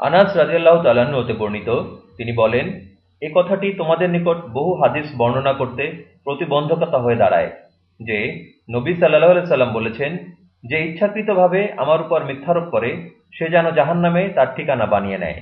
আনাস রাজিয়াল্লাহ তালান্ন হতে বর্ণিত, তিনি বলেন, এ কথাটি তোমাদের নিকট বহু হাদিস বর্ণনা করতে প্রতিবন্ধকতা হয়ে দাঁড়ায়, যে নবী সাল্লাহ সাল্লাম বলেছেন, যে ইচ্ছাকৃতভাবে আমার উপর মিথ্যারোপ করে, সে যেন জাহান নামে তার ঠিকানা বানিয়ে নেয়।